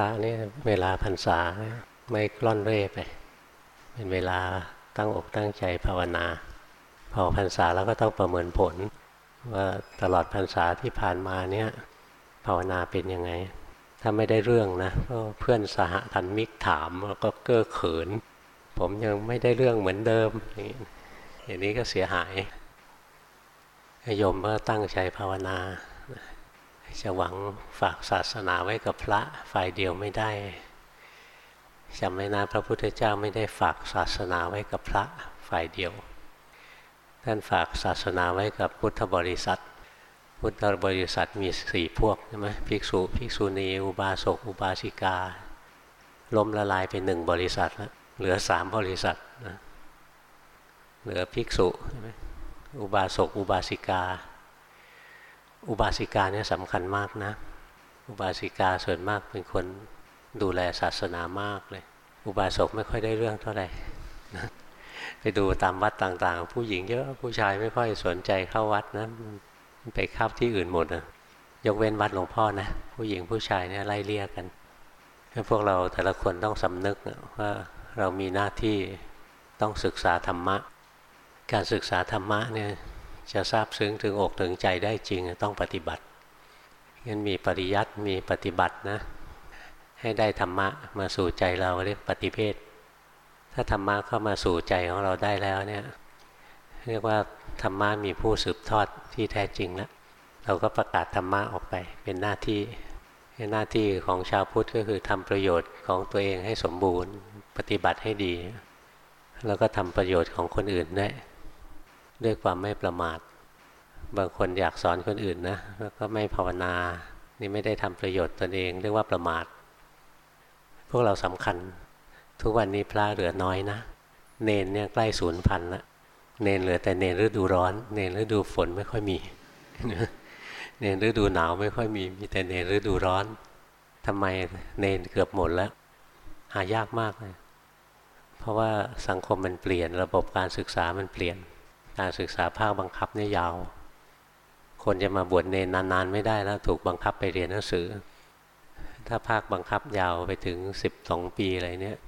ระนี่เวลาพรรษาไม่กล่อนเร่ไป เป็นเวลาตั้งอกตั้งใจภาวนา พอพรรษาแล้วก็ต้องประเมินผล ว่าตลอดพรรษาที่ผ่านมาเนี่ยภาวนาเป็นยังไง ถ้าไม่ได้เรื่องนะก็เพื่อนสหทันมิกถามแล้วก็เก้อเขิน ผมยังไม่ได้เรื่องเหมือนเดิมอย่างนี้ก็เสียหายโยมก็ตั้งใจภาวนา จะหวังฝากศาสนาไว้กับพระฝ่ายเดียวไม่ได้จำไว้นะพระพุทธเจ้าไม่ได้ฝากศาสนาไว้กับพระฝ่ายเดียว ท่านฝากศาสนาไว้กับพุทธบริษัท พุทธบริษัทมีสี่พวกใช่ไหมภิกษุภิกษุณี อุบาสกอุบาสิกา ล้มละลายเป็นหนึ่งบริษัทแล้วเหลือสามบริษัทนะเหลือภิกษุใช่ไหมอุบาสกอุบาสิกา อุบาสิกาเนี่ยสำคัญมากนะ อุบาสิกาส่วนมากเป็นคนดูแลศาสนามากเลย อุบาสกไม่ค่อยได้เรื่องเท่าไหร่ไปดูตามวัดต่างๆ ผู้หญิงเยอะผู้ชายไม่ค่อยสนใจเข้าวัดนะไปเข้าที่อื่นหมดนะยกเว้นวัดหลวงพ่อนะ ผู้หญิงผู้ชายเนี่ยไล่เลี่ยกันพวกเราแต่ละคนต้องสำนึกว่าเรามีหน้าที่ต้องศึกษาธรรมะ การศึกษาธรรมะเนี่ย จะทราบซึ้งถึงอกถึงใจได้จริงต้องปฏิบัติงั้นมีปริยัติมีปฏิบัตินะ ให้ได้ธรรมะมาสู่ใจเราเรียกปฏิเพทถ้าธรรมะเข้ามาสู่ใจของเราได้แล้วเนี่ยเรียกว่าธรรมะมีผู้สืบทอดที่แท้จริงแล้วเราก็ประกาศธรรมะออกไปเป็นหน้าที่หน้าที่ของชาวพุทธก็คือทำประโยชน์ของตัวเองให้สมบูรณ์ ปฏิบัติให้ดี แล้วก็ทำประโยชน์ของคนอื่นได้ ด้วยความไม่ประมาท บางคนอยากสอนคนอื่นนะแล้วก็ไม่ภาวนา นี่ไม่ได้ทำประโยชน์ตนเอง เรียกว่าประมาท พวกเราสำคัญ ทุกวันนี้พระเหลือน้อยนะ เนนเนี่ยใกล้ศูนย์พันละเนนเหลือแต่เนนฤดูร้อน เนนฤดูฝนไม่ค่อยมี เนนฤดูหนาวไม่ค่อยมี มีแต่เนนฤดูร้อนทำไมเนนเกือบหมดแล้ว หายากมากเลยเพราะว่าสังคมมันเปลี่ยนระบบการศึกษามันเปลี่ยน การศึกษาภาคบังคับเนี่ยยาว คนจะมาบวชเนนนานๆ ไม่ได้แล้วถูกบังคับไปเรียนหนังสือ ถ้าภาคบังคับยาวไปถึงสิบสองปีอะไรเนี่ย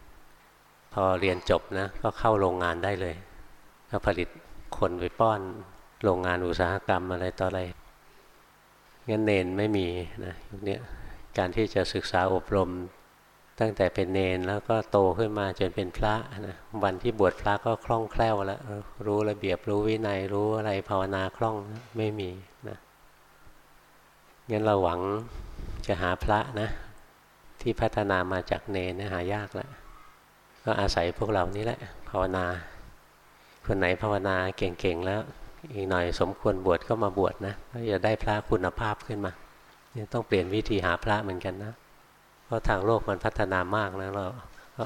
พอเรียนจบนะก็เข้าโรงงานได้เลยก็ผลิตคนไปป้อนโรงงานอุตสาหกรรมอะไรต่ออะไรงั้นเนนไม่มีนะยุคนี้การที่จะศึกษาอบรม ตั้งแต่เป็นเนนแล้วก็โตขึ้นมาจนเป็นพระนะวันที่บวชพระก็คล่องแคล่วแล้วรู้ระเบียบรู้วินัยรู้อะไรภาวนาคล่องไม่มีนะงั้นเราหวังจะหาพระนะ ที่พัฒนามาจากเนนหายากแล้วก็อาศัยพวกเรานี่แหละ ภาวนา คนไหนภาวนาเก่งๆแล้ว อีกหน่อยสมควรบวชก็มาบวชนะก็จะได้พระคุณภาพขึ้นมาเนี่ยต้องเปลี่ยนวิธีหาพระเหมือนกันนะ เพราะทางโลกมันพัฒนามากนะเรา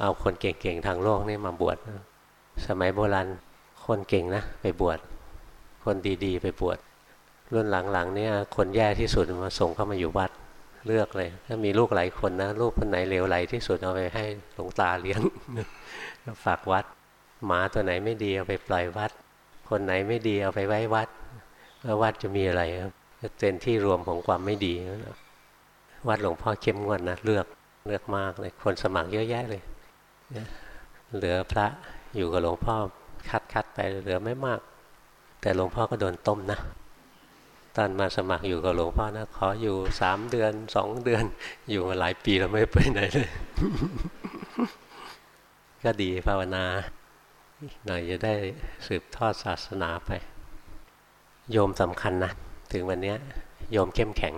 เอาคนเก่งๆทางโลกนี่มาบวชสมัยโบราณคนเก่งนะไปบวชคนดีๆ ไปบวชรุ่นหลังๆเนี่ยคนแย่ที่สุดมาส่งเข้ามาอยู่วัดเลือกเลย ถ้ามีลูกหลายคนนะลูกคนไหนเลวไหลที่สุดเอาไปให้หลวงตาเลี้ยงฝากวัด หมาตัวไหนไม่ดีเอาไปปล่อยวัด คนไหนไม่ดีเอาไปไว้วัดแล้ววัดจะมีอะไรเป็นที่รวมของความไม่ดีนะ วัดหลวงพ่อเข้มงวดนะเลือกเลือกมากเลยคนสมัครเยอะแยะเลยเหลือพระอยู่กับหลวงพ่อคัดคัดไปเหลือไม่มาก แต่หลวงพ่อก็โดนต้มนะตอนมาสมัครอยู่กับหลวงพ่อนะขออยู่สามเดือนสองเดือน อยู่มาหลายปีแล้วไม่ไปไหนเลย ก็ดีภาวนาหน่อยจะได้สืบทอดศาสนาไป โยมสำคัญนะ ถึงวันนี้โยมเข้มแข็ง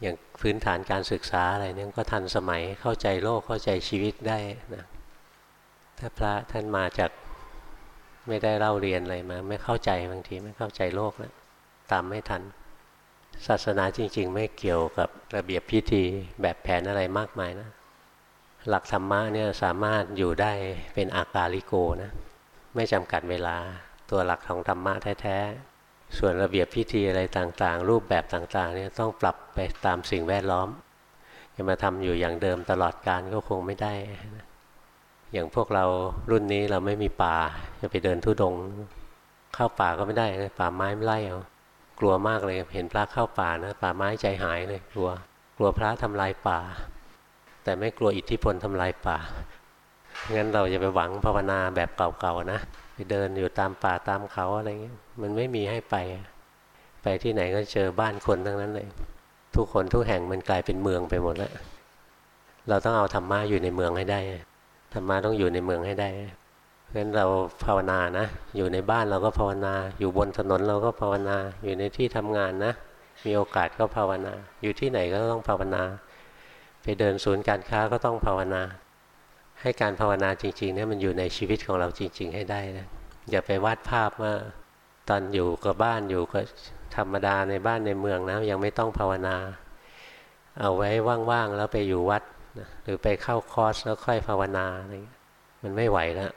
อย่างพื้นฐานการศึกษาอะไรเนี่ยก็ทันสมัยเข้าใจโลกเข้าใจชีวิตได้นะถ้าพระท่านมาจากไม่ได้เล่าเรียนอะไรมา ไม่เข้าใจบางทีไม่เข้าใจโลกแล้วตามไม่ทัน ศาสนาจริง ๆ ไม่เกี่ยวกับระเบียบพิธีแบบแผนอะไรมากมายนะ หลักธรรมะเนี่ยสามารถอยู่ได้เป็นอากาลิโกนะ ไม่จำกัดเวลาตัวหลักของธรรมะแท้ ส่วนระเบียบพิธีอะไรต่างๆ รูปแบบต่างๆเนี่ยต้องปรับไปตามสิ่งแวดล้อมจะมาทำอยู่อย่างเดิมตลอดการก็คงไม่ได้ อย่างพวกเรารุ่นนี้เราไม่มีป่าจะไปเดินทุดง เข้าป่าก็ไม่ได้นะป่าไม้ไม่ไล่เอากลัวมากเลยเห็นพระเข้าป่านะป่าไม้ใจหายเลยกลัว กลัวพระทำลายป่า แต่ไม่กลัวอิทธิพลทำลายป่างั้นเราจะไปหวังภาวนาแบบเก่าๆนะไปเดินอยู่ตามป่าตามเขาอะไรเงี้ย มันไม่มีให้ไป ไปที่ไหนก็เจอบ้านคนทั้งนั้นเลย ทุกคนทุกแห่งมันกลายเป็นเมืองไปหมดแล้ว เราต้องเอาธรรมะอยู่ในเมืองให้ได้ธรรมะต้องอยู่ในเมืองให้ได้เพราะฉะนั้นเราภาวนานะ อยู่ในบ้านเราก็ภาวนา อยู่บนถนนเราก็ภาวนา อยู่ในที่ทำงานนะ มีโอกาสก็ภาวนา อยู่ที่ไหนก็ต้องภาวนา ไปเดินศูนย์การค้าก็ต้องภาวนา ให้การภาวนาจริงๆเนี่ยมันอยู่ในชีวิตของเราจริง ๆ ให้ได้นะอย่าไปวาดภาพว่า ตอนอยู่กับบ้านอยู่ก็ธรรมดาในบ้านในเมืองนะยังไม่ต้องภาวนา เอาไว้ว่างๆแล้วไปอยู่วัดหรือไปเข้าคอร์สแล้วค่อยภาวนาอะไรมันไม่ไหวแล้ว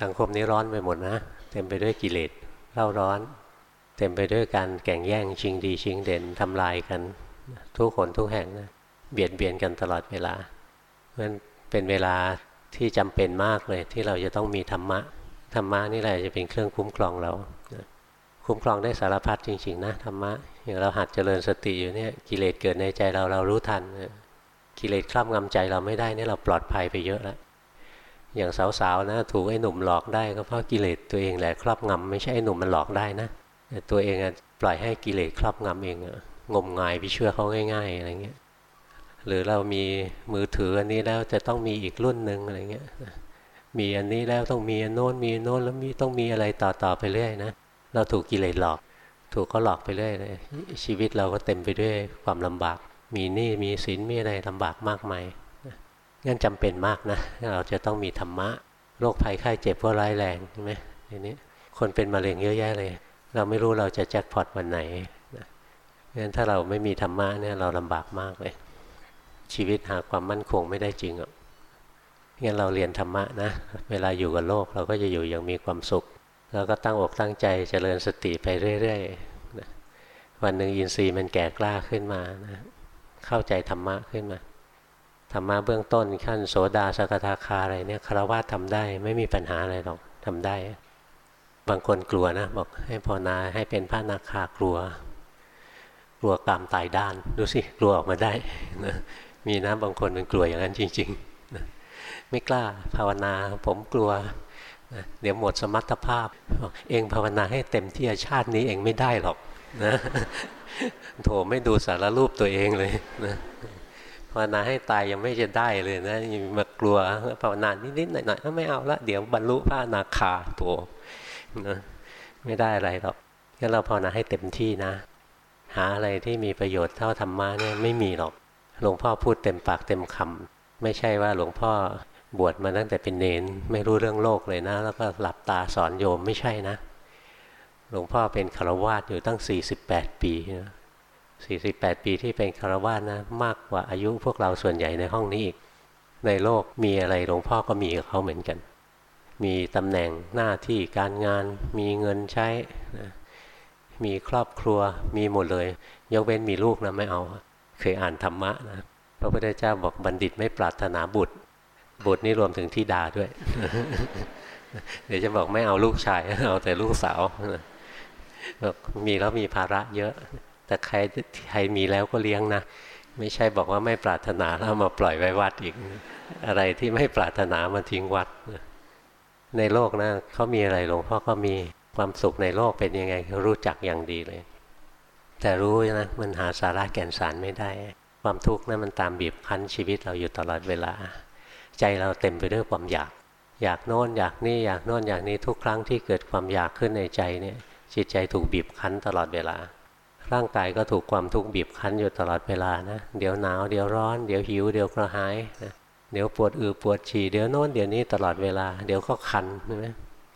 สังคมนี้ร้อนไปหมดนะเต็มไปด้วยกิเลสเล่าร้อน เต็มไปด้วยการแข่งแย่งชิงดีชิงเด่นทำลายกัน ทุกคนทุกแห่งนะเบียดเบียนกันตลอดเวลาเพราะฉะนั้นเป็นเวลาที่จำเป็นมากเลยที่เราจะต้องมีธรรมะ ธรรมะนี่แหละจะเป็นเครื่องคุ้มครองเราคุ้มครองได้สารพัดจริงๆนะธรรมะอย่างเราหัดเจริญสติอยู่เนี่ยกิเลสเกิดในใจเราเรารู้ทันกิเลสครอบงำใจเราไม่ได้นี่เราปลอดภัยไปเยอะแล้วอย่างสาวๆนะถูกไอ้หนุ่มหลอกได้ก็เพราะกิเลสตัวเองแหละครอบงำไม่ใช่ไอ้หนุ่มมันหลอกได้นะแต่ตัวเองปล่อยให้กิเลสครอบงำเองงมงายไปเชื่อเขาง่าย ๆอะไรเงี้ยหรือเรามีมือถืออันนี้แล้วจะต้องมีอีกรุ่นหนึ่งอะไรเงี้ย มีอันนี้แล้วต้องมีอันโน้นมีโน้นแล้วมีต้องมีอะไรต่อๆไปเรื่อยนะเราถูกกิเลสหลอก ถูกก็หลอกไปเรื่อยเลยชีวิตเราก็เต็มไปด้วยความลำบาก มีหนี้มีสินมีอะไรลำบากมากมายงั้นจำเป็นมากนะ เราจะต้องมีธรรมะโรคภัยไข้เจ็บก็ร้ายแรงใช่ไหมทีนี้คนเป็นมะเร็งเยอะแยะเลย เราไม่รู้เราจะแจ็คพอตวันไหนนะงั้นถ้าเราไม่มีธรรมะเนี่ยเราลำบากมากเลย ชีวิตหาความมั่นคงไม่ได้จริงอะ งั้นเราเรียนธรรมะนะ เวลาอยู่กับโลกเราก็จะอยู่อย่างมีความสุข แล้วก็ตั้งอกตั้งใจจเจริญสติไปเรื่อยๆนะวันหนึ่งอินทรีย์มันแก่กล้าขึ้นมานะเข้าใจธรรมะขึ้นมาธรรมะเบื้องต้นขั้นโสดาสกทาคาอะไรเนี่ยคารวะทำได้ไม่มีปัญหาอะไรหรอกทำได้ บางคนกลัวนะ บอกให้ภาวนาให้เป็นพระนาคากลัว กลัวกรรมตายด้าน ดูสิกลัวออกมาได้นะมีนะบางคนมันกลัวอย่างนั้นจริง ๆ ไม่กล้าภาวนา ผมกลัว เดี๋ยวหมดสมรรถภาพ เองภาวนาให้เต็มที่ชาตินี้เองไม่ได้หรอกนะโถไม่ดูสารรูปตัวเองเลยนะภาวนาให้ตายยังไม่จะได้เลยนะยังมากลัวภาวนานิดๆหน่อยๆไม่เอาละเดี๋ยวบรรลุพระนาคาตัวนะไม่ได้อะไรหรอกงั้นเราภาวนาให้เต็มที่นะ หาอะไรที่มีประโยชน์เท่าธรรมะเนี่ยไม่มีหรอก หลวงพ่อพูดเต็มปากเต็มคำไม่ใช่ว่าหลวงพ่อ บวชมาตั้งแต่เป็นเนนไม่รู้เรื่องโลกเลยนะ แล้วก็หลับตาสอนโยมไม่ใช่นะ หลวงพ่อเป็นคารวาสอยู่ตั้ง 48 ปีนะ48 ปีที่เป็นคารวะนะ มากกว่าอายุพวกเราส่วนใหญ่ในห้องนี้อีก ในโลกมีอะไรหลวงพ่อก็มีกับเขาเหมือนกัน มีตำแหน่งหน้าที่การงานมีเงินใช้นะมีครอบครัวมีหมดเลย ยกเว้นมีลูกนะไม่เอา เคยอ่านธรรมะนะพระพุทธเจ้าบอกบัณฑิตไม่ปรารถนาบุตร บุตรนี่รวมถึงที่ดาด้วย เดี๋ยวจะบอกไม่เอาลูกชาย เอาแต่ลูกสาวบอกมีแล้วมีภาระเยอะ แต่ใครใครมีแล้วก็เลี้ยงนะ ไม่ใช่บอกว่าไม่ปรารถนาแล้วมาปล่อยไว้วัดอีก อะไรที่ไม่ปรารถนามาทิ้งวัด ในโลกนะเขามีอะไรหลวงพ่อก็มีความสุขในโลกเป็นยังไงรู้จักอย่างดีเลย แต่รู้นะมันหาสาระแก่นสารไม่ได้ ความทุกข์นะั้นมันตามบีบคั้นชีวิตเราอยู่ตลอดเวลา ใจเราเต็มไปด้วยความอยาก อยากโน่นอยากนี่อยากโน่นอยากนี้ทุกครั้งที่เกิดความอยากขึ้นในใจเนี่ยจิตใจถูกบีบคั้นตลอดเวลา ร่างกายก็ถูกความทุกข์บีบคั้นอยู่ตลอดเวลานะเดี๋ยวหนาวเดี๋ยวร้อนเดี๋ยวหิวเดี๋ยวกระหายนะเดี๋ยวปวดอือปวดฉี่เดี๋ยวโน้นเดี๋ยวนี้ตลอดเวลา เดี๋ยวก็คันใช่ไหม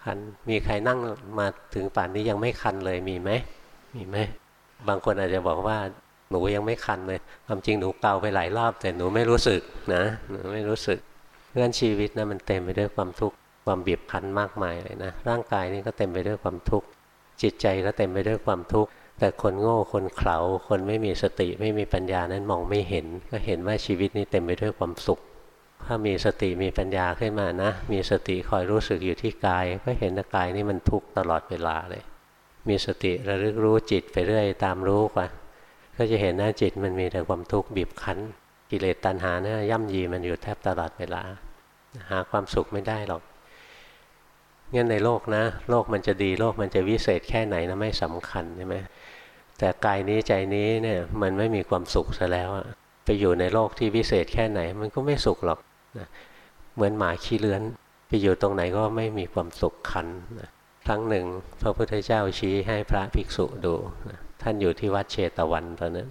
คันมีใครนั่งมาถึงป่านนี้ยังไม่คันเลยมีไหมมีไหมบางคนอาจจะบอกว่าหนูยังไม่คันเลยความจริงหนูเกาไปหลายรอบแต่หนูไม่รู้สึกนะหนูไม่รู้สึก เรื่องชีวิตนะมันเต็มไปด้วยความทุกข์ความบีบคั้นมากมายเลยนะร่างกายนี่ก็เต็มไปด้วยความทุกข์จิตใจก็เต็มไปด้วยความทุกข์แต่คนโง่คนเขลาคนไม่มีสติไม่มีปัญญานั้นมองไม่เห็น ก็เห็นว่าชีวิตนี้เต็มไปด้วยความสุข ถ้ามีสติมีปัญญาขึ้นมานะ มีสติคอยรู้สึกอยู่ที่กาย ก็เห็นว่ากายนี่มันทุกข์ตลอดเวลาเลย มีสติระลึกรู้จิตไปเรื่อยตามรู้กว่าก็จะเห็นหน้าจิตมันมีแต่ความทุกข์บีบคั้น กิเลสตัณหาเนี่ยย่ำยีมันอยู่แทบตลอดเวลา หาความสุขไม่ได้หรอกงั้นในโลกนะ โลกมันจะดีโลกมันจะวิเศษแค่ไหนนะไม่สำคัญใช่ไหมแต่กายนี้ใจนี้เนี่ยมันไม่มีความสุขซะแล้วอะไปอยู่ในโลกที่วิเศษแค่ไหน มันก็ไม่สุขหรอกนะเหมือนหมาขี้เลื้อน ไปอยู่ตรงไหนก็ไม่มีความสุขขันนะครั้งหนึ่ง พระพุทธเจ้าชี้ให้พระภิกษุดูนะท่านอยู่ที่วัดเชตวันตอนนั้น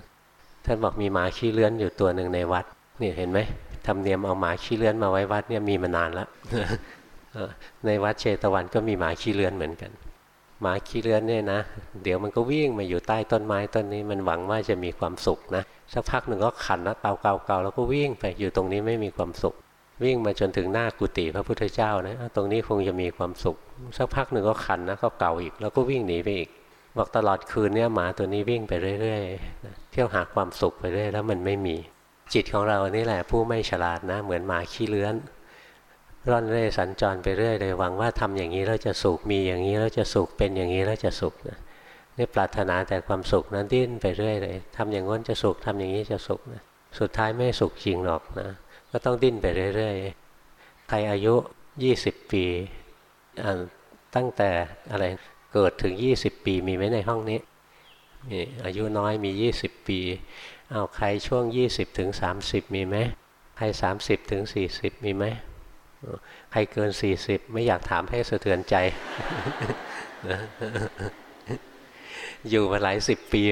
ท่านบอกมีหมาขี้เลื้อนอยู่ตัวหนึ่งในวัดนี่เห็นไหม ทำเนียมเอาหมาขี้เลื้อนมาไว้วัดเนี่ยมีมานานแล้วในวัดเชตวันก็มีหมาขี้เลื้อนเหมือนกัน หมาขี้เลื้อนเนี่ยนะ เดี๋ยวมันก็วิ่งมาอยู่ใต้ต้นไม้ต้นนี้มันหวังว่าจะมีความสุขนะสักพักหนึ่งก็ขันนะเกาเกาเกาแล้วก็วิ่งไปอยู่ตรงนี้ไม่มีความสุข วิ่งมาจนถึงหน้ากุฏิพระพุทธเจ้านะตรงนี้คงจะมีความสุข สักพักหนึ่งก็ขันนะก็เก่าอีก แล้วก็วิ่งหนีไปอีกบอกตลอดคืนเนี่ยหมาตัวนี้วิ่งไปเรื่อยๆเที่ยวหาความสุขไปเรื่อยแล้วมันไม่มี จิตของเรานี่แหละผู้ไม่ฉลาดนะ เหมือนหมาขี้เลื้อน ร่อนเร่สัญจรไปเรื่อยเลยหวังว่าทำอย่างนี้แล้วจะสุขมีอย่างนี้แล้วจะสุขเป็นอย่างนี้แล้วจะสุขนะนี่ปรารถนาแต่ความสุขนั้นดิ้นไปเรื่อยเลยทำอย่างง้นจะสุขทำอย่างนี้จะสุขนะสุดท้ายไม่สุขจริงหรอกนะก็ต้องดิ้นไปเรื่อยๆใครอายุ 20 ปีตั้งแต่อะไรเกิดถึง 20 ปีมีไหมในห้องนี้นี่อายุน้อยมี 20 ปี เอาใครช่วง 20ถึง30 มีไหมใคร 30ถึง40 มีไหมใครเกิน 40 ไม่อยากถามให้สะเทือนใจอยู่มาหลายสิบปี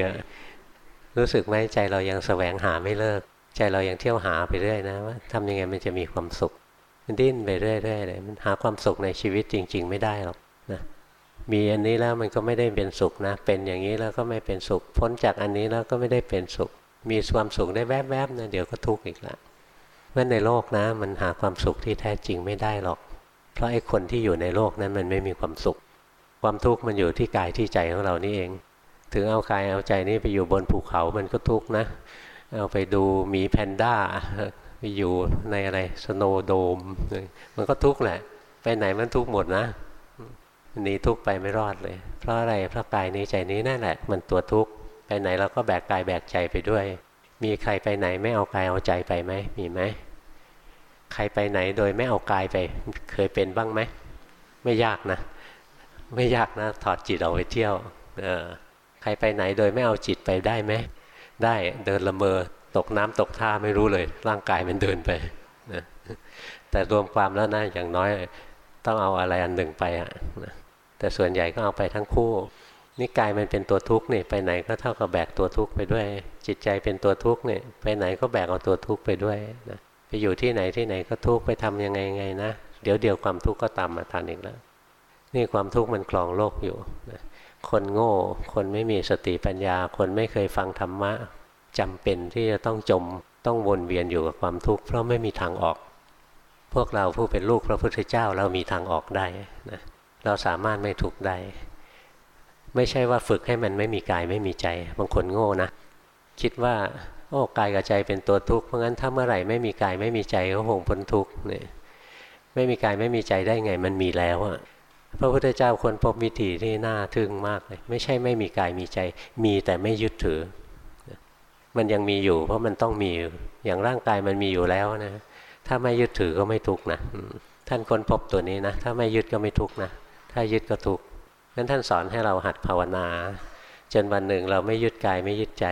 รู้สึกไหมใจเรายังแสวงหาไม่เลิก ใจเรายังเที่ยวหาไปเรื่อยนะว่าทำยังไงมันจะมีความสุข มันดิ้นไปเรื่อยๆเลยมันหาความสุขในชีวิตจริง ๆ ไม่ได้หรอกนะมีอันนี้แล้วมันก็ไม่ได้เป็นสุขนะ เป็นอย่างนี้แล้วก็ไม่เป็นสุข พ้นจากอันนี้แล้วก็ไม่ได้เป็นสุข มีความสุขได้แวบๆนะเดี๋ยวก็ทุกข์อีกแล้วเมื่อในโลกนะ มันหาความสุขที่แท้จริงไม่ได้หรอก เพราะไอ้คนที่อยู่ในโลกนั้นมันไม่มีความสุข ความทุกข์มันอยู่ที่กายที่ใจของเรานี่เอง ถึงเอากายเอาใจนี้ไปอยู่บนภูเขามันก็ทุกข์นะ เอาไปดูหมีแพนด้าไปอยู่ในอะไรสโนโดม มันก็ทุกข์แหละ ไปไหนมันทุกข์หมดนะหนีทุกข์ไปไม่รอดเลย เพราะอะไรเพราะกายนี้ใจนี้นั่นแหละ มันตัวทุกข์ ไปไหนเราก็แบกกายแบกใจไปด้วย มีใครไปไหนไม่เอากายเอาใจไปไหมมีไหมใครไปไหนโดยไม่เอากายไป เคยเป็นบ้างไหมไม่ยากนะ ไม่ยากนะ ถอดจิตออกไปเที่ยวเออใครไปไหนโดยไม่เอาจิตไปได้ไหมได้เดินละเมอตกน้ำตกท่าไม่รู้เลย ร่างกายมันเดินไปนะแต่รวมความแล้วนะอย่างน้อยต้องเอาอะไรอันหนึ่งไปอะแต่ส่วนใหญ่ก็เอาไปทั้งคู่ นี่กายมันเป็นตัวทุกข์นี่ไปไหนก็เท่ากับแบกตัวทุกข์ไปด้วย จิตใจเป็นตัวทุกข์นี่ไปไหนก็แบกเอาตัวทุกข์ไปด้วยนะไปอยู่ที่ไหนที่ไหนก็ทุกข์ไปทํำยังไงไงนะเดี๋ยวเดียวความทุกข์ก็ตามมาทันอีกแล้ว นี่ความทุกข์มันคลองโลกอยู่นะคนโง่ คนไม่มีสติปัญญา คนไม่เคยฟังธรรมะจำเป็นที่จะต้องจมต้องวนเวียนอยู่กับความทุกข์เพราะไม่มีทางออก พวกเราผู้เป็นลูกพระพุทธเจ้าเรามีทางออกได้นะเราสามารถไม่ทุกข์ได้ ไม่ใช่ว่าฝึกให้มันไม่มีกายไม่มีใจ บางคนโง่นะ คิดว่าโอ้กายกับใจเป็นตัวทุกข์เพราะงั้นถ้าเมื่อไหร่ไม่มีกายไม่มีใจก็คงพ้นทุกข์เนี่ยไม่มีกายไม่มีใจได้ไงมันมีแล้วอะพระพุทธเจ้าควรพบวิธีที่น่าทึ่งมากเลย ไม่ใช่ไม่มีกายมีใจ มีแต่ไม่ยึดถือ มันยังมีอยู่ เพราะมันต้องมีอย่างร่างกายมันมีอยู่แล้วนะ ถ้าไม่ยึดถือก็ไม่ทุกข์นะท่านคนพบตัวนี้นะ ถ้าไม่ยึดก็ไม่ทุกข์นะ ถ้ายึดก็ทุกข์ นั้นท่านสอนให้เราหัดภาวนา จนวันหนึ่งเราไม่ยึดกายไม่ยึดใจ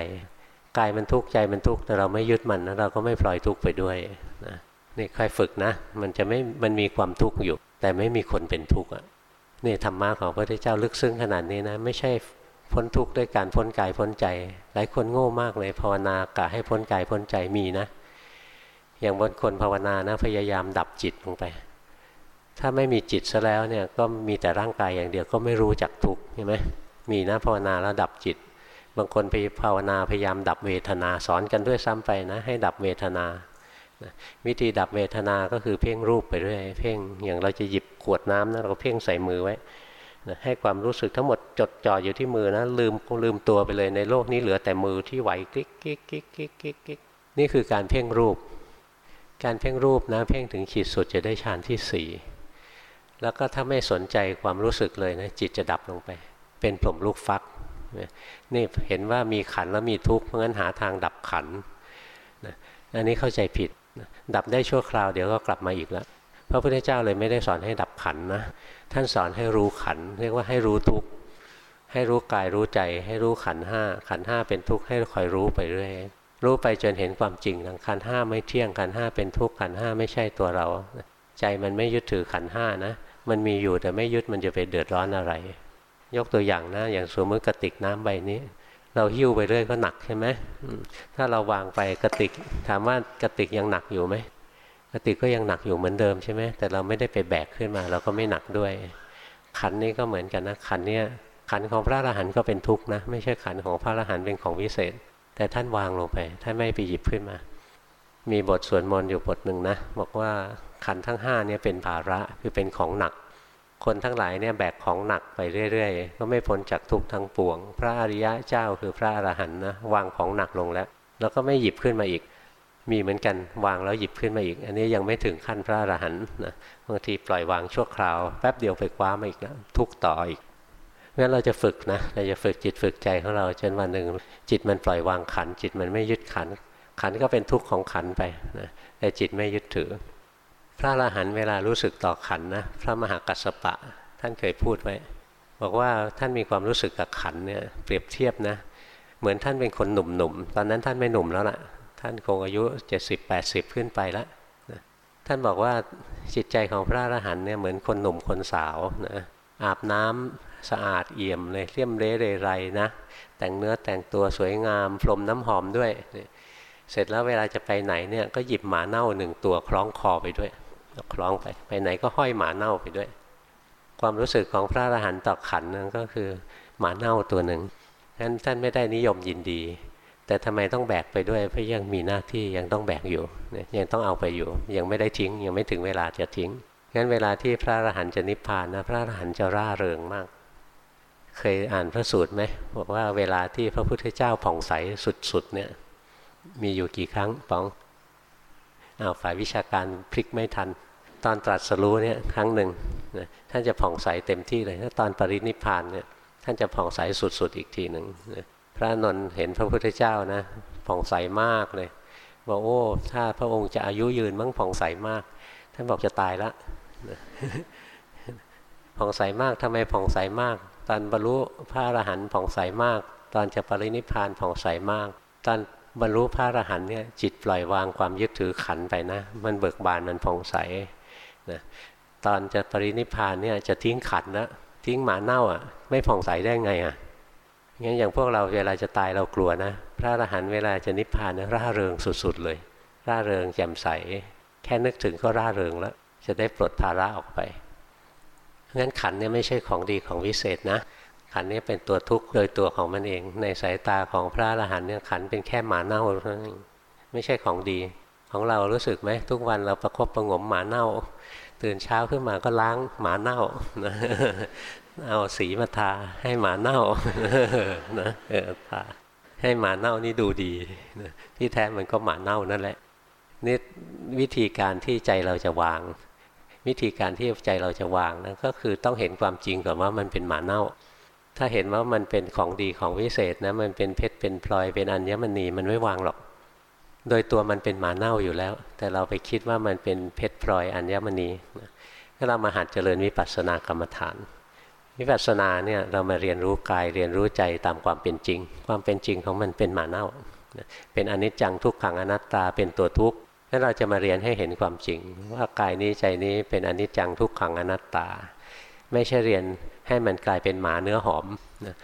กายมันทุกข์ใจมันทุกข์แต่เราไม่ยึดมันเราก็ไม่ปล่อยทุกข์ไปด้วยนะนี่ค่อยฝึกนะ มันจะไม่มันมีความทุกข์อยู่ แต่ไม่มีคนเป็นทุกข์อะนี่ธรรมะของพระพุทธเจ้าลึกซึ้งขนาดนี้นะ ไม่ใช่พ้นทุกข์ด้วยการพ้นกายพ้นใจ หลายคนโง่มากเลยภาวนากะให้พ้นกายพ้นใจมีนะ อย่างบางคนภาวนานะพยายามดับจิตลงไป ถ้าไม่มีจิตซะแล้วเนี่ยก็มีแต่ร่างกายอย่างเดียวก็ไม่รู้จักทุกข์ใช่ไหมมีนะภาวนาแล้วดับจิต บางคนไปภาวนาพยายามดับเวทนาสอนกันด้วยซ้ำไปนะ ให้ดับเวทนาวิธีดับเวทนา ก็คือเพ่งรูปไปเรื่อยเพ่งอย่างเราจะหยิบขวดน้ำนะเราเพ่งใส่มือไว้ให้ความรู้สึกทั้งหมดจดจ่ออยู่ที่มือนะลืมลืมตัวไปเลยในโลกนี้เหลือแต่มือที่ไหวกิ๊กกิ๊กกิ๊กกิ๊กกิ๊กนี่คือการเพ่งรูป การเพ่งรูปนะเพ่งถึงขีดสุดจะได้ฌานที่สี่ แล้วก็ถ้าไม่สนใจความรู้สึกเลยนะจิตจะดับลงไป เป็นพรหมลูกฟักนี่เห็นว่ามีขันธ์แล้วมีทุกข์เพราะงั้นหาทางดับขันธ์นะอันนี้เข้าใจผิดดับได้ชั่วคราวเดี๋ยวก็กลับมาอีกแล้วพระพุทธเจ้าเลยไม่ได้สอนให้ดับขันนะท่านสอนให้รู้ขัน เรียกว่าให้รู้ทุกข์ให้รู้กายรู้ใจ ให้รู้ขันห้าขันห้าเป็นทุกข์ให้คอยรู้ไปเรื่อยรู้ไปจนเห็นความจริงขันห้าไม่เที่ยงขันห้าเป็นทุกข์ขันห้าไม่ใช่ตัวเรา ใจมันไม่ยึดถือขันห้านะ มันมีอยู่แต่ไม่ยึดมันจะไปเดือดร้อนอะไร ยกตัวอย่างนะอย่างสมมติกระติกน้ำใบนี้ เราหิ้วไปเรื่อยก็หนักใช่ไหมถ้าเราวางไปกระติกถามว่ากระติกยังหนักอยู่ไหมกระติกก็ยังหนักอยู่เหมือนเดิมใช่ไหมแต่เราไม่ได้ไปแบกขึ้นมาเราก็ไม่หนักด้วย ขันนี้ก็เหมือนกันนะขันเนี้ยขันของพระอรหันต์ก็เป็นทุกข์นะ ไม่ใช่ขันของพระอรหันต์เป็นของวิเศษ แต่ท่านวางลงไปท่านไม่ไปหยิบขึ้นมา มีบทสวดมนต์อยู่บทหนึ่งนะ บอกว่าขันทั้งห้าเนี่ยเป็นภาระคือเป็นของหนัก คนทั้งหลายเนี่ยแบกของหนักไปเรื่อยๆ ก็ไม่พ้นจากทุกข์ทั้งปวง พระอริยะเจ้าคือพระอรหันต์นะวางของหนักลงแล้ว แล้วก็ไม่หยิบขึ้นมาอีก มีเหมือนกันวางแล้วหยิบขึ้นมาอีก อันนี้ยังไม่ถึงขั้นพระอรหันต์นะบางทีปล่อยวางชั่วคราวแป๊บเดียวไปคว้ามาอีกแล้วทุกต่ออีกงั้นเราจะฝึกนะเราจะฝึกจิตฝึกใจของเราจนวันหนึ่งจิตมันปล่อยวางขันจิตมันไม่ยึดขัน ขันก็เป็นทุกข์ของขันไปนะแต่จิตไม่ยึดถือ พระอรหันต์เวลารู้สึกต่อขันนะพระมหากัสสปะท่านเคยพูดไว้ บอกว่าท่านมีความรู้สึกกับขันเนี่ยเปรียบเทียบนะ เหมือนท่านเป็นคนหนุ่มๆตอนนั้นท่านไม่หนุ่มแล้วล่ะ ท่านคงอายุ 70-80 ขึ้นไปแล้วท่านบอกว่าจิตใจของพระอรหันต์เนี่ยเหมือนคนหนุ่มคนสาวนะอาบน้ำสะอาดเอี่ยมเลยเลี่ยมเละเรไรนะแต่งเนื้อแต่งตัวสวยงามพรมน้ำหอมด้วย เสร็จแล้วเวลาจะไปไหนเนี่ยก็หยิบหมาเน่าหนึ่งตัวคล้องคอไปด้วยคล้องไปไปไหนก็ห้อยหมาเน่าไปด้วย ความรู้สึกของพระอรหันต์ต่อขันนั่นก็คือหมาเน่าตัวหนึ่งท่านท่านไม่ได้นิยมยินดี แต่ทำไมต้องแบกไปด้วยเพราะยังมีหน้าที่ยังต้องแบกอยู่ยังต้องเอาไปอยู่ ยังไม่ได้ทิ้งยังไม่ถึงเวลาจะทิ้งงั้นเวลาที่พระอรหันต์จะนิพพานนะพระอรหันต์จะร่าเริงมาก เคยอ่านพระสูตรไหมบอกว่าเวลาที่พระพุทธเจ้าผ่องใสสุดๆเนี่ย มีอยู่กี่ครั้งป๋องอาวฝ่ายวิชาการพลิกไม่ทัน ตอนตรัสรู้เนี่ยครั้งหนึ่งนะท่านจะผ่องใสเต็มที่เลยถ้าตอนปรินิพานเนี่ยท่านจะผ่องใสสุดๆอีกทีหนึ่งนะพระนนท์เห็นพระพุทธเจ้านะผ่องใสมากเลยบอกโอ้ถ้าพระองค์จะอายุยืนมั่งผ่องใสมาก ท่านบอกจะตายละผ่องใสมากทำไมผ่องใสมาก ตอนบรรลุพระอรหันต์ผ่องใสมาก ตอนจะปรินิพานผ่องใสมาก ตอน บรรลุพระอรหันต์เนี่ยจิตปล่อยวางความยึดถือขันไปนะ มันเบิกบานมันผ่องใสนะตอนจะปรินิพานเนี่ยจะทิ้งขันนะทิ้งหมาเน่าอะ ไม่ผ่องใสได้ไงอะงั้นอย่างพวกเราเวลาจะตายเรากลัวนะ พระอรหันต์เวลาจะนิพพานนะร่าเริงสุดๆเลย ร่าเริงแจ่มใส แค่นึกถึงก็ร่าเริงแล้ว จะได้ปลดภาระออกไปงั้นขันเนี่ยไม่ใช่ของดีของวิเศษนะ ขันนี้เป็นตัวทุกข์โดยตัวของมันเอง ในสายตาของพระอรหันต์เนี่ยขันเป็นแค่หมาเน่าเท่านั้นไม่ใช่ของดี ของเรารู้สึกไหมทุกวันเราประคบประงมหมาเน่า ตื่นเช้าขึ้นมาก็ล้างหมาเน่าเอาสีมาทาให้หมาเน่านะเออทาให้หมาเน่านี่ดูดีที่แท้มันก็หมาเน่านั่นแหละนี่วิธีการที่ใจเราจะวาง วิธีการที่ใจเราจะวางนะก็คือต้องเห็นความจริงก่อนว่ามันเป็นหมาเน่า ถ้าเห็นว่ามันเป็นของดีของวิเศษนะมันเป็นเพชรเป็นพลอยเป็นอัญมณีมันไม่วางหรอก โดยตัวมันเป็นหมาเน่าอยู่แล้ว แต่เราไปคิดว่ามันเป็นเพชรพลอยอัญมณีถ้าเรามาหัดเจริญวิปัสสนากรรมฐานวิปัสสนาเนี่ยเรามาเรียนรู้กายเรียนรู้ใจตามความเป็นจริง ความเป็นจริงของมันเป็นหมาเน่า เป็นอนิจจังทุกขังอนัตตาเป็นตัวทุกข์ถ้าเราจะมาเรียนให้เห็นความจริง ว่ากายนี้ใจนี้เป็นอนิจจังทุกขังอนัตตา ไม่ใช่เรียน ให้มันกลายเป็นหมาเนื้อหอมนะ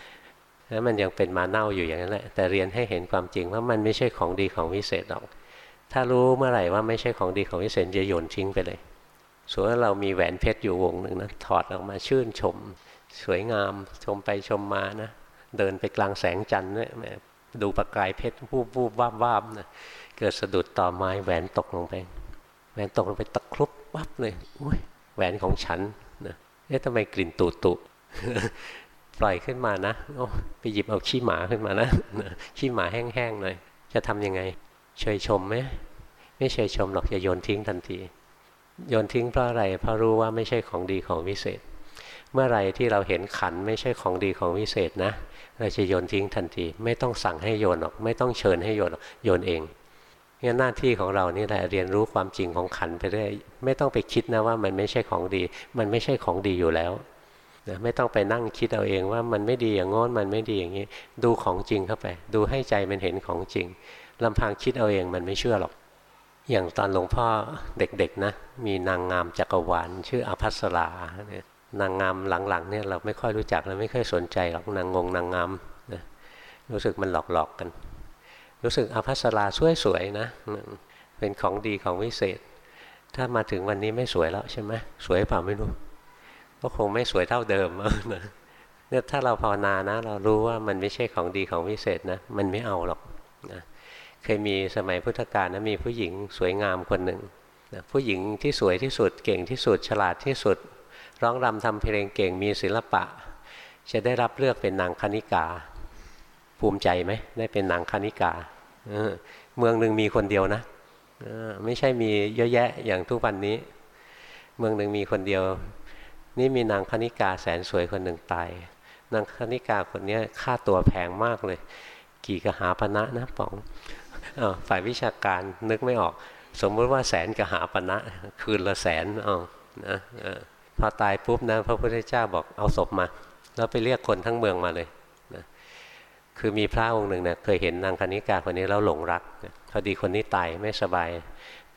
แล้วมันยังเป็นหมาเน่าอยู่อย่างนั้นแหละแต่เรียนให้เห็นความจริงว่ามันไม่ใช่ของดีของวิเศษหรอก ถ้ารู้เมื่อไหร่ว่าไม่ใช่ของดีของวิเศษจะโยนทิ้งไปเลยสมมติว่าเรามีแหวนเพชรอยู่วงหนึ่งนะถอดออกมาชื่นชม สวยงามชมไปชมมานะเดินไปกลางแสงจันทร์เนี่ยดูประกายเพชรวูบวูบวาบวาบนะเกิดสะดุดต่อไม้แหวนตกลงไป แหวนตกลงไปตะครุบวับเลยอุ้ยแหวนของฉัน เอ๊ะทำไมกลิ่นตุตุปล่อยขึ้นมานะโอ้ไปหยิบเอาขี้หมาขึ้นมานะขี้หมาแห้งๆหน่อย จะทํำยังไง เฉยชมไหมไม่เฉยชมหรอกจะโยนทิ้งทันที โยนทิ้งเพราะอะไรเพราะรู้ว่าไม่ใช่ของดีของวิเศษ เมื่อไรที่เราเห็นขันไม่ใช่ของดีของวิเศษนะ เราจะโยนทิ้งทันที ไม่ต้องสั่งให้โยนหรอก ไม่ต้องเชิญให้โยนหรอกโยนเอง งั้นหน้าที่ของเรานี่แหละเรียนรู้ความจริงของขันไปเรื่อยไม่ต้องไปคิดนะว่ามันไม่ใช่ของดี มันไม่ใช่ของดีอยู่แล้วนะไม่ต้องไปนั่งคิดเอาเองว่ามันไม่ดีอย่างงอนมันไม่ดีอย่างนี้ ดูของจริงเข้าไป ดูให้ใจมันเห็นของจริงลำพังคิดเอาเองมันไม่เชื่อหรอก อย่างตอนหลวงพ่อเด็กๆนะ มีนางงามจักรวาลชื่ออภัสราเนี่ยนางงามหลังๆเนี่ยเราไม่ค่อยรู้จักเราไม่ค่อยสนใจหรอกนางงงนางงามนะรู้สึกมันหลอกๆกัน รู้สึกอภัสราสวยๆนะเป็นของดีของวิเศษ ถ้ามาถึงวันนี้ไม่สวยแล้วใช่ไหมสวยเปล่าไม่รู้ก็คงไม่สวยเท่าเดิมเนี่ยถ้าเราภาวนานะ เรารู้ว่ามันไม่ใช่ของดีของวิเศษนะมันไม่เอาหรอกนะเคยมีสมัยพุทธกาลนะมีผู้หญิงสวยงามคนหนึ่งนะผู้หญิงที่สวยที่สุดเก่งที่สุดฉลาดที่สุด ร้องรำทำเพลงเก่งมีศิลปะ จะได้รับเลือกเป็นนางคณิกา ภูมิใจไหมได้เป็นนางคณิกา เมืองหนึ่งมีคนเดียวนะไม่ใช่มีเยอะแยะอย่างทุกวันนี้ เมืองหนึ่งมีคนเดียว นี่มีนางคณิกาแสนสวยคนหนึ่งตาย นางคณิกาคนนี้ค่าตัวแพงมากเลย กี่กหาปณะนะป๋องอฝ่ายวิชาการนึกไม่ออก สมมติว่าแสนกหาปณะคืนละแสนอ๋อนะพอตายปุ๊บนะพระพุทธเจ้าบอกเอาศพมา แล้วไปเรียกคนทั้งเมืองมาเลย คือมีพระองค์หนึ่งเนะี่ยเคยเห็นนางคณิกาคนนี้แล้วหลงรักพอดีคนนี้ตายไม่สบาย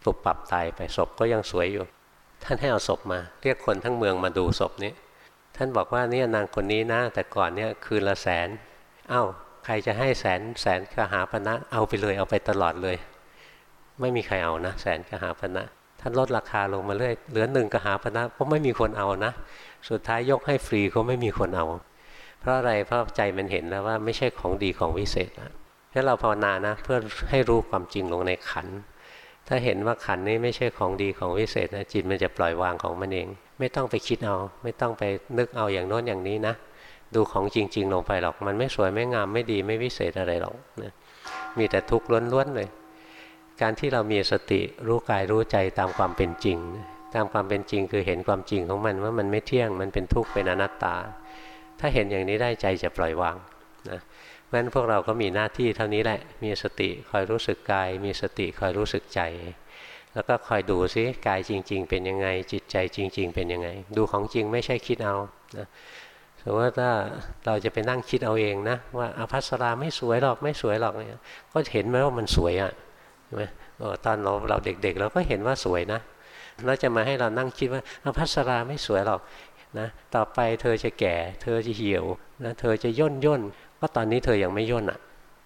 ปุบปรับตายไปศพก็ยังสวยอยู่ ท่านให้เอาศพมา เรียกคนทั้งเมืองมาดูศพนี้ ท่านบอกว่าเนี่ยนางคนนี้นะแต่ก่อนเนี่ยคืนละแสนเอา้าใครจะให้แสนแสนกหาปณะเอาไปเลยเอาไปตลอดเลย ไม่มีใครเอานะ แสนกหาปณะท่านลดราคาลงมาเรื่อยเหลือหนึ่งกหาปณะเพราะไม่มีคนเอานะ สุดท้ายยกให้ฟรีก็ไม่มีคนเอา เพราะอะไรเพราะใจมันเห็นแล้วว่าไม่ใช่ของดีของวิเศษแล้วถ้าเราภาวนานะ เพื่อให้รู้ความจริงลงในขัน ถ้าเห็นว่าขันนี้ไม่ใช่ของดีของวิเศษนะจิตมันจะปล่อยวางของมันเอง ไม่ต้องไปคิดเอา ไม่ต้องไปนึกเอาอย่างโน้นอย่างนี้นะดูของจริง ๆ ลงไปหรอก มันไม่สวยไม่งามไม่ดีไม่วิเศษอะไรหรอกนะมีแต่ทุกข์ล้วนๆเลย การที่เรามีสติรู้กายรู้ใจตามความเป็นจริง ตามความเป็นจริงคือเห็นความจริงของมันว่ามันไม่เที่ยงมันเป็นทุกข์เป็นอนัตตา ถ้าเห็นอย่างนี้ได้ใจจะปล่อยวางนะเพราะฉะนั้นพวกเราก็มีหน้าที่เท่านี้แหละ มีสติคอยรู้สึกกาย มีสติคอยรู้สึกใจ แล้วก็คอยดูซิกายจริง ๆ เป็นยังไง จิตใจจริง ๆ เป็นยังไง ดูของจริงไม่ใช่คิดเอานะสมมติว่าถ้าเราจะไปนั่งคิดเอาเองนะว่าอภัสราไม่สวยหรอกไม่สวยหรอกเนี่ยก็เห็นไหมว่ามันสวยอะ่ะใช่ไหมตอนเราเราเด็กๆ เราก็เห็นว่าสวยนะแล้วจะมาให้เรานั่งคิดว่าอภัสราไม่สวยหรอก นะต่อไปเธอจะแก่ เธอจะเหี่ยวนะเธอจะย่นย่นก็ตอนนี้เธอยังไม่ย่นอะ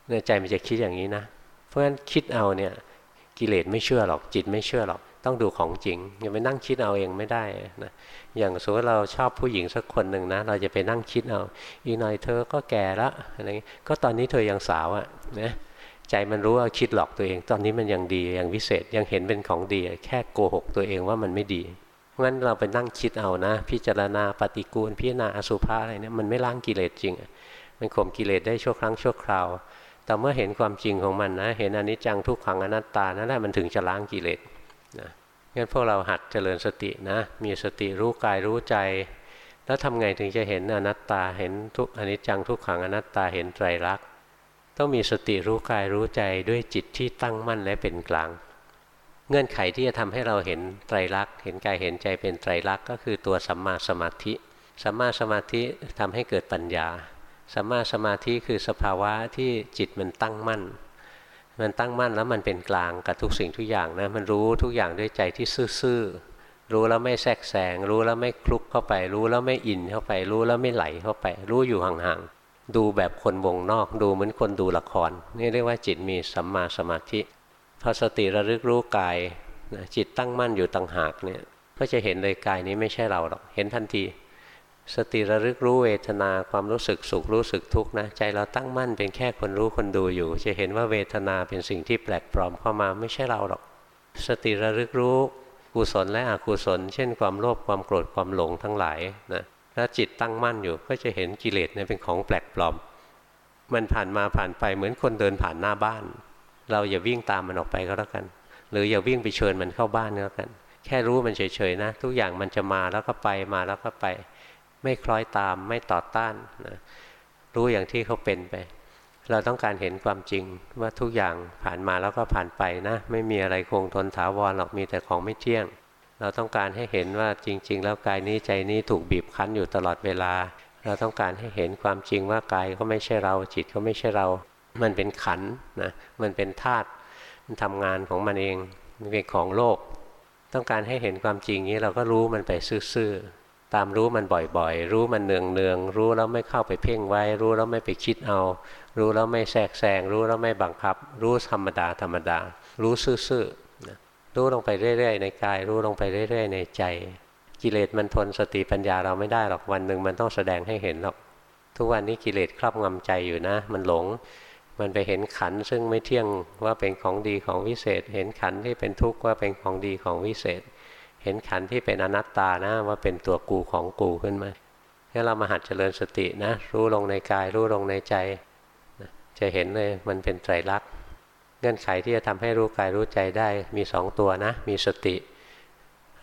เนี่ยใจมันจะคิดอย่างนี้นะ เพราะฉะนั้นคิดเอาเนี่ยกิเลสไม่เชื่อหรอกจิตไม่เชื่อหรอกต้องดูของจริงอย่าไปนั่งคิดเอาเองไม่ได้นะอย่างสมมติเราชอบผู้หญิงสักคนหนึ่งนะ เราจะไปนั่งคิดเอาอีหน่อยเธอก็แก่ละอะไรก็ตอนนี้เธอยังสาวอะ่ะนะใจมันรู้ว่าคิดหลอกตัวเอง ตอนนี้มันยังดียังวิเศษยังเห็นเป็นของดี แค่โกหกตัวเองว่ามันไม่ดี เพราะฉะนั้นเราไปนั่งคิดเอานะ พิจารณาปฏิกูล พิจารณาอสุภะอะไรเนี่ยมันไม่ล้างกิเลสจริง มันข่มกิเลสได้ชั่วครั้งชั่วคราว แต่เมื่อเห็นความจริงของมันนะ เห็นอนิจจังทุกขังอนัตตานั่นแหละมันถึงจะล้างกิเลสนะงั้นพวกเราหัดเจริญสตินะ มีสติรู้กายรู้ใจ แล้วทำไงถึงจะเห็นอนัตตา เห็นทุกอนิจจังทุกขังอนัตตาเห็นไตรลักษณ์ต้องมีสติรู้กายรู้ใจด้วยจิตที่ตั้งมั่นและเป็นกลาง เงื่อนไขที่จะทำให้เราเห็นไตรลักษณ์เห็นกายเห็นใจเป็นไตรลักษณ์ก็คือตัวสัมมาสมาธิสัมมาสมาธิทำให้เกิดปัญญาสัมมาสมาธิคือสภาวะที่จิตมันตั้งมั่น มันตั้งมั่นแล้วมันเป็นกลางกับทุกสิ่งทุกอย่างนะมันรู้ทุกอย่างด้วยใจที่ซื่อๆรู้แล้วไม่แทรกแซงรู้แล้วไม่คลุกเข้าไป รู้แล้วไม่อินเข้าไป รู้แล้วไม่ไหลเข้าไป รู้อยู่ห่างๆดูแบบคนวงนอกดูเหมือนคนดูละคร นี่เรียกว่าจิตมีสัมมาสมาธิ พอสติระลึกรู้กายจิตตั้งมั่นอยู่ต่างหากเนี่ยก็จะเห็นเลยกายนี้ไม่ใช่เราหรอกเห็นทันที สติระลึกรู้เวทนาความรู้สึกสุขรู้สึกทุกข์นะใจเราตั้งมั่นเป็นแค่คนรู้คนดูอยู่ จะเห็นว่าเวทนาเป็นสิ่งที่แปลกปลอมเข้ามาไม่ใช่เราหรอก สติระลึกรู้กุศลและอกุศล เช่นความโลภความโกรธความหลงทั้งหลายนะแล้วจิตตั้งมั่นอยู่ก็จะเห็นกิเลสเนี่ยเป็นของแปลกปลอม มันผ่านมาผ่านไปเหมือนคนเดินผ่านหน้าบ้าน เราอย่าวิ่งตามมันออกไปก็แล้วกัน หรืออย่าวิ่งไปเชิญมันเข้าบ้านก็แล้วกัน แค่รู้มันเฉยๆนะ ทุกอย่างมันจะมาแล้วก็ไปมาแล้วก็ไป ไม่คล้อยตามไม่ต่อต้านนะรู้อย่างที่เขาเป็นไป เราต้องการเห็นความจริงว่าทุกอย่างผ่านมาแล้วก็ผ่านไปนะ ไม่มีอะไรคงทนถาวรหรอกมีแต่ของไม่เที่ยง เราต้องการให้เห็นว่าจริง ๆ แล้วกายนี้ใจนี้ถูกบีบคั้นอยู่ตลอดเวลา เราต้องการให้เห็นความจริงว่ากายก็ไม่ใช่เราจิตก็ไม่ใช่เรา มันเป็นขันนะมันเป็นธาตุมันทำงานของมันเองมันเป็นของโลก ต้องการให้เห็นความจริงนี้เราก็รู้มันไปซื่อตามรู้มันบ่อยๆ รู้มันเนืองๆรู้แล้วไม่เข้าไปเพ่งไว้ รู้แล้วไม่ไปคิดเอา รู้แล้วไม่แทรกแซงรู้แล้วไม่บังคับ รู้ธรรมดาธรรมดา รู้ซื่อๆรู้ลงไปเรื่อยๆ ในกาย รู้ลงไปเรื่อยๆ ในใจ กิเลสมันทนสติปัญญาเราไม่ได้หรอกวันหนึ่งมันต้องแสดงให้เห็นหรอกทุกวันนี้กิเลสครอบงำใจอยู่นะ มันหลง มันไปเห็นขันซึ่งไม่เที่ยงว่าเป็นของดีของวิเศษ เห็นขันที่เป็นทุกข์ว่าเป็นของดีของวิเศษ เห็นขันที่เป็นอนัตตานะว่าเป็นตัวกูของกูขึ้นมาถ้าเรามาหัดเจริญสตินะ รู้ลงในกาย รู้ลงในใจจะเห็นเลยมันเป็นไตรลักษณ์เงื่อนไขที่จะทำให้รู้กายรู้ใจได้มีสองตัวนะ มีสติ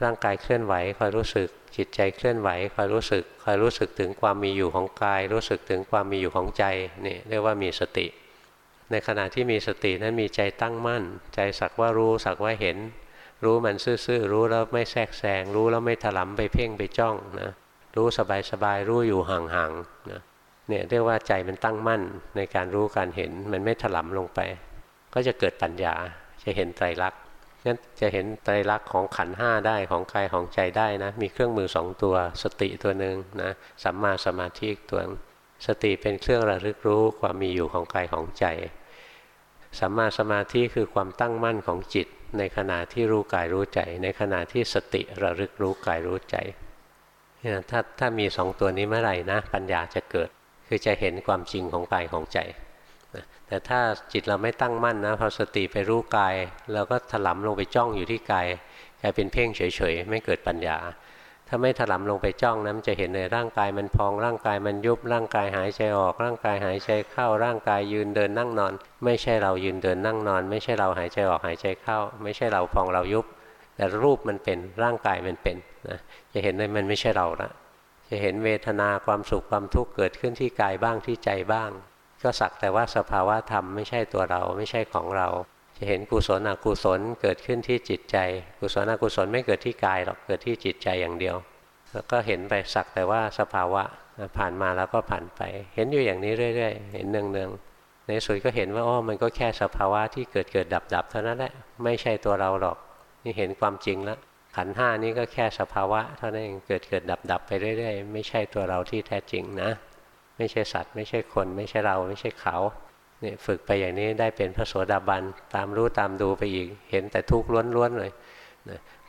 ร่างกายเคลื่อนไหวคอยรู้สึก จิตใจเคลื่อนไหวคอยรู้สึกคอยรู้สึกถึงความมีอยู่ของกาย รู้สึกถึงความมีอยู่ของใจนี่เรียกว่ามีสติ ในขณะที่มีสตินั้นมีใจตั้งมั่น ใจสักว่ารู้สักว่าเห็น รู้มันซื่อๆรู้แล้วไม่แทรกแซงรู้แล้วไม่ถลำไปเพ่งไปจ้องนะรู้สบายๆรู้อยู่ห่างๆนะเนี่ยเรียกว่าใจมันตั้งมั่นในการรู้การเห็นมันไม่ถลำลงไป ก็จะเกิดปัญญาจะเห็นไตรลักษณ์งั้นจะเห็นไตรลักษณ์ของขันห้าได้ของกายของใจได้นะมีเครื่องมือสองตัว สติตัวหนึ่งนะสัมมาสมาธิอีกตัวสติเป็นเครื่องระลึกรู้ความมีอยู่ของกายของใจ สัมมาสมาธิคือความตั้งมั่นของจิต ในขณะที่รู้กายรู้ใจ ในขณะที่สติระลึกรู้กายรู้ใจถ้าถ้ามีสองตัวนี้เมื่อไหร่นะ ปัญญาจะเกิด คือจะเห็นความจริงของกายของใจแต่ถ้าจิตเราไม่ตั้งมั่นนะพอสติไปรู้กายเราก็ถลำลงไปจ้องอยู่ที่กายกลายเป็นเพ่งเฉยๆ ไม่เกิดปัญญา ถ้าไม่ถลำลงไปจ้องนะมันจะเห็นในร่างกายมันพองร่างกายมันยุบร่างกายหายใจออก ร่างกายหายใจเข้าร่างกายยืนเดินนั่งนอน ไม่ใช่เรายืนเดินนั่งนอน ไม่ใช่เราหายใจออกหายใจเข้า ไม่ใช่เราพองเรายุบ แต่รูปมันเป็นร่างกายมันเป็นนะจะเห็นเลยมันไม่ใช่เราละจะเห็นเวทนาความสุขความทุกข์เกิดขึ้นที่กายบ้างที่ใจบ้าง ก็สักแต่ว่าสภาวะธรรมไม่ใช่ตัวเราไม่ใช่ของเรา จะเห็นกุศลอกุศลเกิดขึ้นที่จิตใจ กุศลอกุศลไม่เกิดที่กายหรอกเกิดที่จิตใจอย่างเดียว แล้วก็เห็นไปสักแต่ว่าสภาวะผ่านมาแล้วก็ผ่านไป เห็นอยู่อย่างนี้เรื่อย ๆ เห็นเนืองๆในสุดก็เห็นว่าอ๋อมันก็แค่สภาวะที่เกิดเกิดดับดับเท่านั้นแหละไม่ใช่ตัวเราหรอก นี่เห็นความจริงแล้วขันห้านี้ก็แค่สภาวะเท่านั้นเองเกิดเกิดดับดับไปเรื่อย ๆ ไม่ใช่ตัวเราที่แท้จริงนะ ไม่ใช่สัตว์ ไม่ใช่คน ไม่ใช่เรา ไม่ใช่เขา นี่ยฝึกไปอย่างนี้ได้เป็นพระโสดาบันตามรู้ตามดูไปอีก เห็นแต่ทุกข์ล้วนๆเลย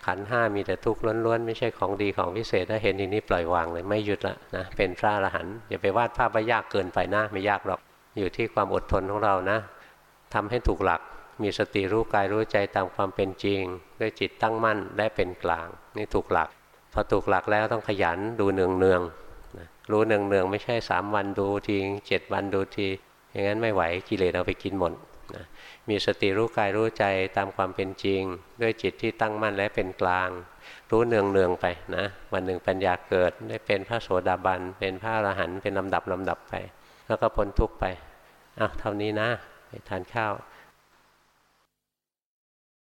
ขันห้ามีแต่ทุกข์ล้วนๆ ไม่ใช่ของดีของพิเศษถ้าเห็นอย่างนี้ปล่อยวางเลยไม่หยุดละนะเป็นพระอรหันต์อย่าไปวาดภาพว่ายากเกินไปนะไม่ยากหรอกอยู่ที่ความอดทนของเรานะทำให้ถูกหลักมีสติรู้กายรู้ใจตามความเป็นจริง ด้วยจิตตั้งมั่นและเป็นกลาง นี่ถูกหลัก พอถูกหลักแล้วต้องขยันดูเนืองเนืองรู้เนืองเนืองไม่ใช่สามวันดูทีเจ็ดวันดูที อย่างนั้นไม่ไหวกิเลสเอาไปกินหมดนะมีสติรู้กายรู้ใจตามความเป็นจริง ด้วยจิตที่ตั้งมั่นและเป็นกลาง รู้เนืองเนืองไปนะวันหนึ่งปัญญาเกิดได้เป็นพระโสดาบันเป็นพระอรหันต์เป็นลำดับลำดับไป แล้วก็พ้นทุกข์ไปอะเท่านี้นะไปทานข้าว